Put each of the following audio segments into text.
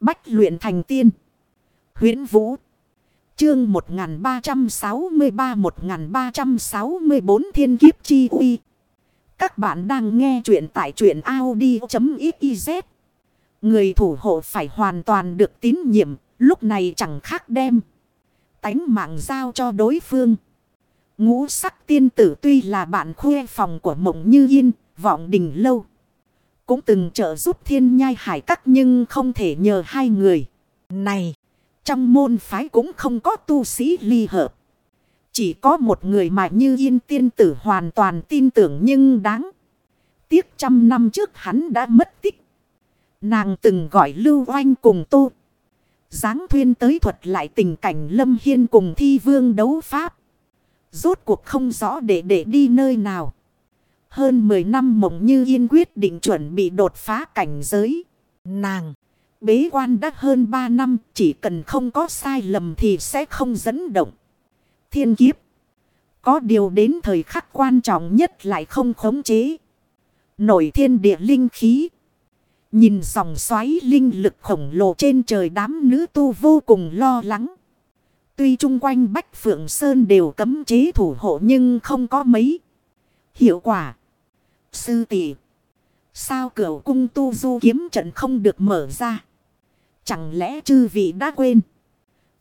Bách luyện thành tiên. huyễn Vũ. Chương 1363-1364 Thiên Kiếp Chi Uy. Các bạn đang nghe truyện tại truyện Audi.xyz. Người thủ hộ phải hoàn toàn được tín nhiệm. Lúc này chẳng khác đem. Tánh mạng giao cho đối phương. Ngũ sắc tiên tử tuy là bạn khuê phòng của mộng như yên, vọng đình lâu. Cũng từng trợ giúp thiên nhai hải các nhưng không thể nhờ hai người. Này, trong môn phái cũng không có tu sĩ ly hợp. Chỉ có một người mà như yên tiên tử hoàn toàn tin tưởng nhưng đáng. Tiếc trăm năm trước hắn đã mất tích. Nàng từng gọi Lưu Oanh cùng tu. Giáng thuyên tới thuật lại tình cảnh Lâm Hiên cùng thi vương đấu pháp. Rốt cuộc không rõ để để đi nơi nào. Hơn 10 năm mộng như yên quyết định chuẩn bị đột phá cảnh giới. Nàng, bế quan đã hơn 3 năm, chỉ cần không có sai lầm thì sẽ không dẫn động. Thiên kiếp. Có điều đến thời khắc quan trọng nhất lại không khống chế. Nổi thiên địa linh khí. Nhìn dòng xoáy linh lực khổng lồ trên trời đám nữ tu vô cùng lo lắng. Tuy chung quanh Bách Phượng Sơn đều cấm chế thủ hộ nhưng không có mấy. Hiệu quả. Sư tỷ Sao cửa cung tu du kiếm trận không được mở ra? Chẳng lẽ chư vị đã quên?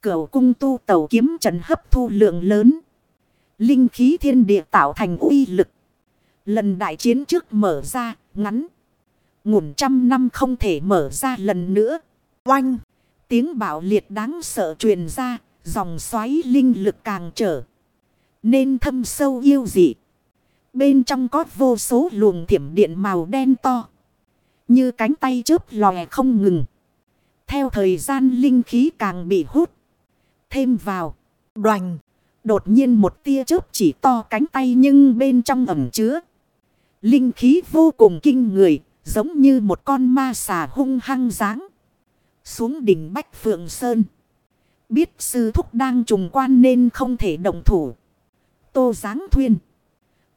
Cửa cung tu tàu kiếm trận hấp thu lượng lớn. Linh khí thiên địa tạo thành uy lực. Lần đại chiến trước mở ra, ngắn. Ngủn trăm năm không thể mở ra lần nữa. Oanh! Tiếng bạo liệt đáng sợ truyền ra, dòng xoáy linh lực càng trở. Nên thâm sâu yêu dị. Bên trong có vô số luồng thiểm điện màu đen to. Như cánh tay chớp lòe không ngừng. Theo thời gian linh khí càng bị hút. Thêm vào. Đoành. Đột nhiên một tia chớp chỉ to cánh tay nhưng bên trong ẩm chứa. Linh khí vô cùng kinh người. Giống như một con ma xà hung hăng dáng. Xuống đỉnh Bách Phượng Sơn. Biết sư thúc đang trùng quan nên không thể động thủ. Tô giáng thuyên.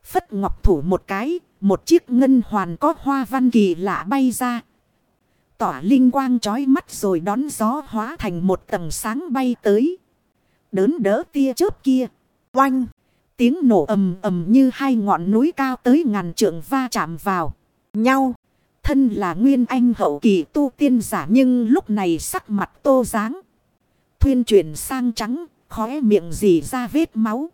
Phất ngọc thủ một cái, một chiếc ngân hoàn có hoa văn kỳ lạ bay ra. Tỏa linh quang trói mắt rồi đón gió hóa thành một tầng sáng bay tới. Đớn đỡ tia chớp kia. Oanh! Tiếng nổ ầm ầm như hai ngọn núi cao tới ngàn trượng va chạm vào nhau. Thân là nguyên anh hậu kỳ tu tiên giả nhưng lúc này sắc mặt tô dáng. Thuyên chuyển sang trắng, khóe miệng dì ra vết máu.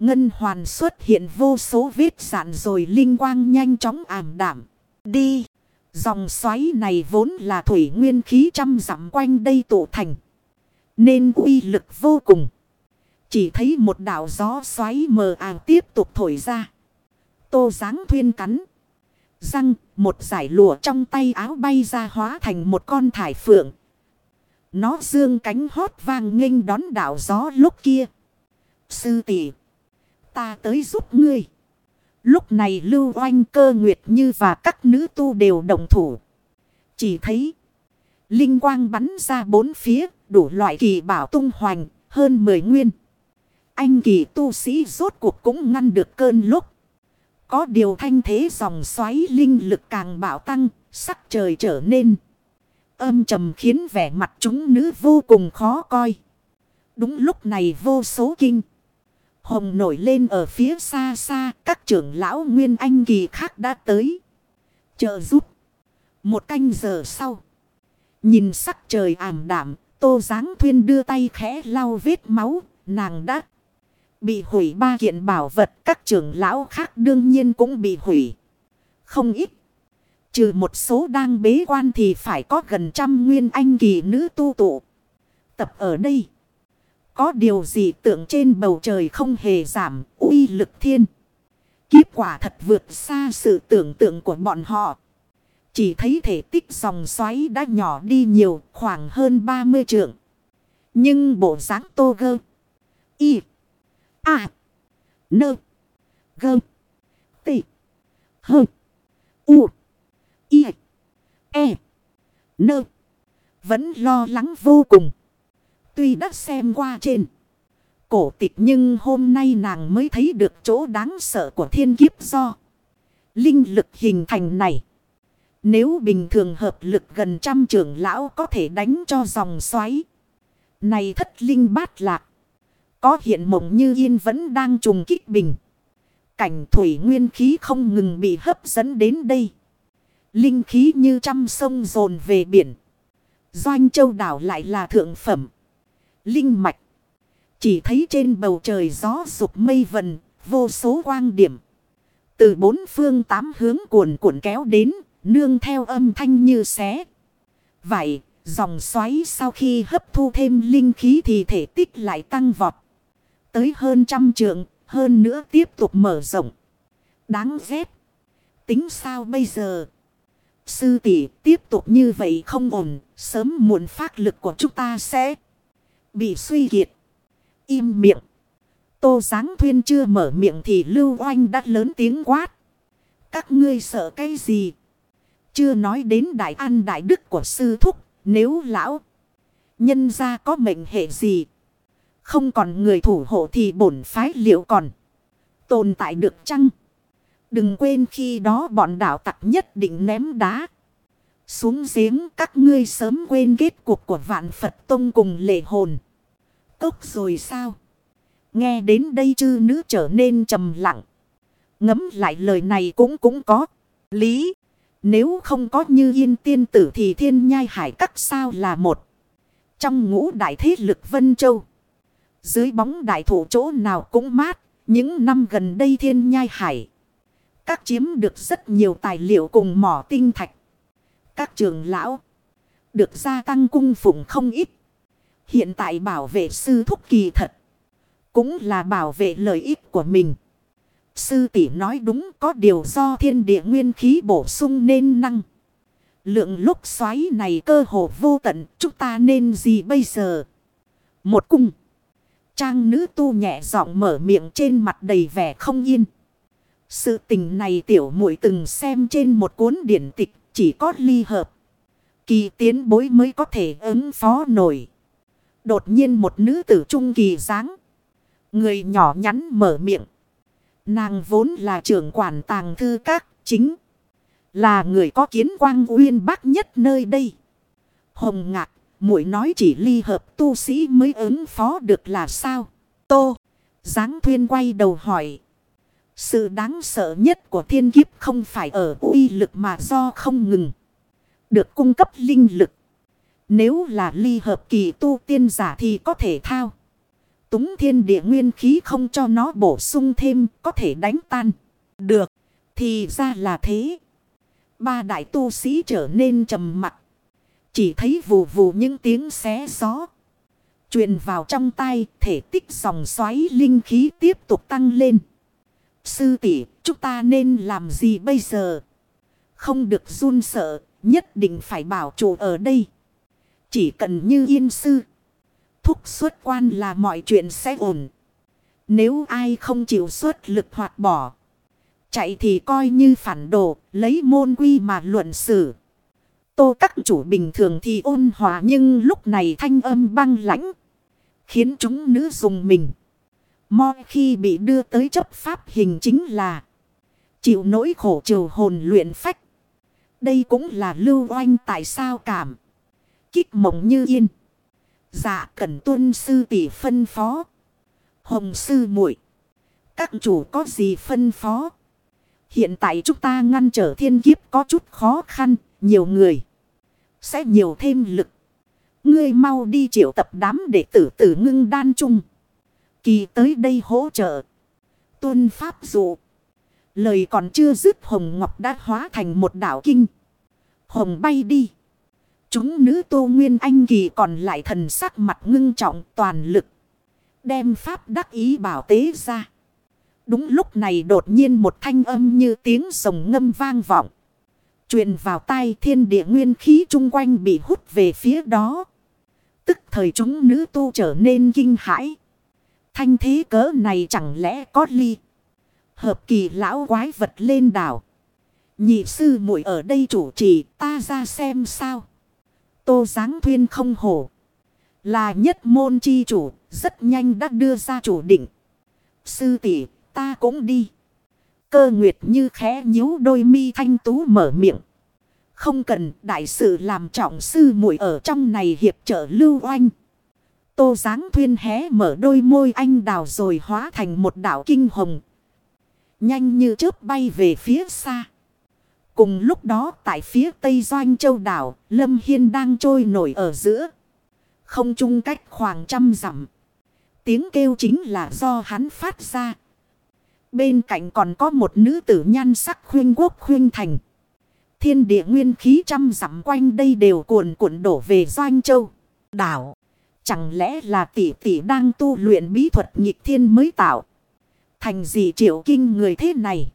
Ngân hoàn xuất hiện vô số vết sạn rồi linh quang nhanh chóng ảm đảm. Đi! Dòng xoáy này vốn là thủy nguyên khí trăm dặm quanh đây tụ thành. Nên uy lực vô cùng. Chỉ thấy một đảo gió xoáy mờ ảo tiếp tục thổi ra. Tô dáng thuyên cắn. Răng, một giải lụa trong tay áo bay ra hóa thành một con thải phượng. Nó dương cánh hót vang nghênh đón đảo gió lúc kia. Sư tỷ ta tới giúp ngươi. Lúc này lưu oanh cơ nguyệt như và các nữ tu đều đồng thủ. Chỉ thấy linh quang bắn ra bốn phía, đủ loại kỳ bảo tung hoành, hơn 10 nguyên. Anh kỳ tu sĩ rốt cuộc cũng ngăn được cơn lúc. Có điều thanh thế dòng xoáy linh lực càng bảo tăng, sắc trời trở nên âm trầm khiến vẻ mặt chúng nữ vô cùng khó coi. Đúng lúc này vô số kinh. Hồng nổi lên ở phía xa xa, các trưởng lão Nguyên Anh kỳ khác đã tới. chờ giúp. Một canh giờ sau. Nhìn sắc trời ảm đảm, Tô Giáng Thuyên đưa tay khẽ lau vết máu, nàng đã bị hủy ba kiện bảo vật. Các trưởng lão khác đương nhiên cũng bị hủy. Không ít. Trừ một số đang bế quan thì phải có gần trăm nguyên anh kỳ nữ tu tụ. Tập ở đây. Có điều gì tượng trên bầu trời không hề giảm, uy lực thiên. Kiếp quả thật vượt xa sự tưởng tượng của bọn họ. Chỉ thấy thể tích dòng xoáy đã nhỏ đi nhiều, khoảng hơn 30 trượng. Nhưng bộ dáng tô gơ. Y. A. Nơ. Gơ. Tị. Hơ. U. Y. E. Nơ. Vẫn lo lắng vô cùng. Tuy đã xem qua trên cổ tịch nhưng hôm nay nàng mới thấy được chỗ đáng sợ của thiên kiếp do. Linh lực hình thành này. Nếu bình thường hợp lực gần trăm trưởng lão có thể đánh cho dòng xoáy. Này thất linh bát lạc. Có hiện mộng như yên vẫn đang trùng kích bình. Cảnh thủy nguyên khí không ngừng bị hấp dẫn đến đây. Linh khí như trăm sông dồn về biển. Doanh châu đảo lại là thượng phẩm. Linh mạch. Chỉ thấy trên bầu trời gió sụp mây vần, vô số quang điểm. Từ bốn phương tám hướng cuồn cuộn kéo đến, nương theo âm thanh như xé. Vậy, dòng xoáy sau khi hấp thu thêm linh khí thì thể tích lại tăng vọt. Tới hơn trăm trượng, hơn nữa tiếp tục mở rộng. Đáng ghét. Tính sao bây giờ? Sư tỷ tiếp tục như vậy không ổn, sớm muộn phát lực của chúng ta sẽ bị suy kiệt. Im miệng. Tô Giáng Thuyên chưa mở miệng thì Lưu Oanh đã lớn tiếng quát. Các ngươi sợ cái gì? Chưa nói đến đại an đại đức của sư thúc, nếu lão nhân ra có mệnh hệ gì. Không còn người thủ hộ thì bổn phái liệu còn tồn tại được chăng? Đừng quên khi đó bọn đạo tặc nhất định ném đá. Xuống giếng, các ngươi sớm quên kết cuộc của vạn Phật Tông cùng lệ hồn. Cốc rồi sao? Nghe đến đây chư nữ trở nên trầm lặng. Ngấm lại lời này cũng cũng có. Lý. Nếu không có như yên tiên tử thì thiên nhai hải các sao là một. Trong ngũ đại thế lực Vân Châu. Dưới bóng đại thủ chỗ nào cũng mát. Những năm gần đây thiên nhai hải. Các chiếm được rất nhiều tài liệu cùng mỏ tinh thạch. Các trường lão. Được gia tăng cung phụng không ít. Hiện tại bảo vệ sư thúc kỳ thật. Cũng là bảo vệ lợi ích của mình. Sư tỷ nói đúng có điều do thiên địa nguyên khí bổ sung nên năng. Lượng lúc xoáy này cơ hồ vô tận, chúng ta nên gì bây giờ? Một cung. Trang nữ tu nhẹ giọng mở miệng trên mặt đầy vẻ không yên. Sự tình này tiểu muội từng xem trên một cuốn điển tịch chỉ có ly hợp. Kỳ tiến bối mới có thể ứng phó nổi. Đột nhiên một nữ tử trung kỳ dáng. Người nhỏ nhắn mở miệng. Nàng vốn là trưởng quản tàng thư các chính. Là người có kiến quang uyên bác nhất nơi đây. Hồng ngạc, muội nói chỉ ly hợp tu sĩ mới ứng phó được là sao? Tô, Giáng Thuyên quay đầu hỏi. Sự đáng sợ nhất của thiên kiếp không phải ở uy lực mà do không ngừng. Được cung cấp linh lực. Nếu là ly hợp kỳ tu tiên giả thì có thể thao. Túng thiên địa nguyên khí không cho nó bổ sung thêm, có thể đánh tan. Được. Thì ra là thế. Ba đại tu sĩ trở nên trầm mặc. Chỉ thấy vù vù những tiếng xé gió. truyền vào trong tay thể tích dòng xoáy linh khí tiếp tục tăng lên. Sư tỷ chúng ta nên làm gì bây giờ? Không được run sợ, nhất định phải bảo chủ ở đây. Chỉ cần như yên sư. Thúc xuất quan là mọi chuyện sẽ ổn. Nếu ai không chịu xuất lực hoạt bỏ. Chạy thì coi như phản đồ, lấy môn quy mà luận xử. Tô các chủ bình thường thì ôn hòa nhưng lúc này thanh âm băng lãnh. Khiến chúng nữ dùng mình. Mo khi bị đưa tới chấp pháp hình chính là chịu nỗi khổ trừ hồn luyện phách. Đây cũng là lưu oanh tại sao cảm. Kích mộng như yên. Dạ cần tuân sư tỷ phân phó. Hồng sư muội, Các chủ có gì phân phó? Hiện tại chúng ta ngăn trở thiên kiếp có chút khó khăn. Nhiều người. Sẽ nhiều thêm lực. Ngươi mau đi triệu tập đám đệ tử tử ngưng đan chung. Kỳ tới đây hỗ trợ. Tuân pháp dụ. Lời còn chưa dứt Hồng Ngọc đã hóa thành một đảo kinh. Hồng bay đi. Chúng nữ tô nguyên anh kỳ còn lại thần sắc mặt ngưng trọng toàn lực. Đem pháp đắc ý bảo tế ra. Đúng lúc này đột nhiên một thanh âm như tiếng sồng ngâm vang vọng. truyền vào tai thiên địa nguyên khí chung quanh bị hút về phía đó. Tức thời chúng nữ tu trở nên kinh hãi. Thanh thế cỡ này chẳng lẽ có ly. Hợp kỳ lão quái vật lên đảo. Nhị sư muội ở đây chủ trì, ta ra xem sao. Tô Giáng Thuyên không hổ. Là nhất môn chi chủ. Rất nhanh đã đưa ra chủ định. Sư tỷ, ta cũng đi. Cơ nguyệt như khẽ nhíu đôi mi thanh tú mở miệng. Không cần, đại sự làm trọng sư muội ở trong này hiệp trợ lưu oanh. Tô Giáng Thuyên hé mở đôi môi anh đào rồi hóa thành một đảo kinh hồng. Nhanh như chớp bay về phía xa. Cùng lúc đó tại phía tây doanh châu đảo, Lâm Hiên đang trôi nổi ở giữa. Không chung cách khoảng trăm dặm. Tiếng kêu chính là do hắn phát ra. Bên cạnh còn có một nữ tử nhan sắc khuyên quốc khuyên thành. Thiên địa nguyên khí trăm dặm quanh đây đều cuồn cuộn đổ về doanh châu. Đảo. Chẳng lẽ là tỷ tỷ đang tu luyện bí thuật nhịp thiên mới tạo. Thành gì triệu kinh người thế này.